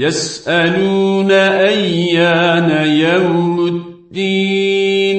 يسألون أيان يوم الدين.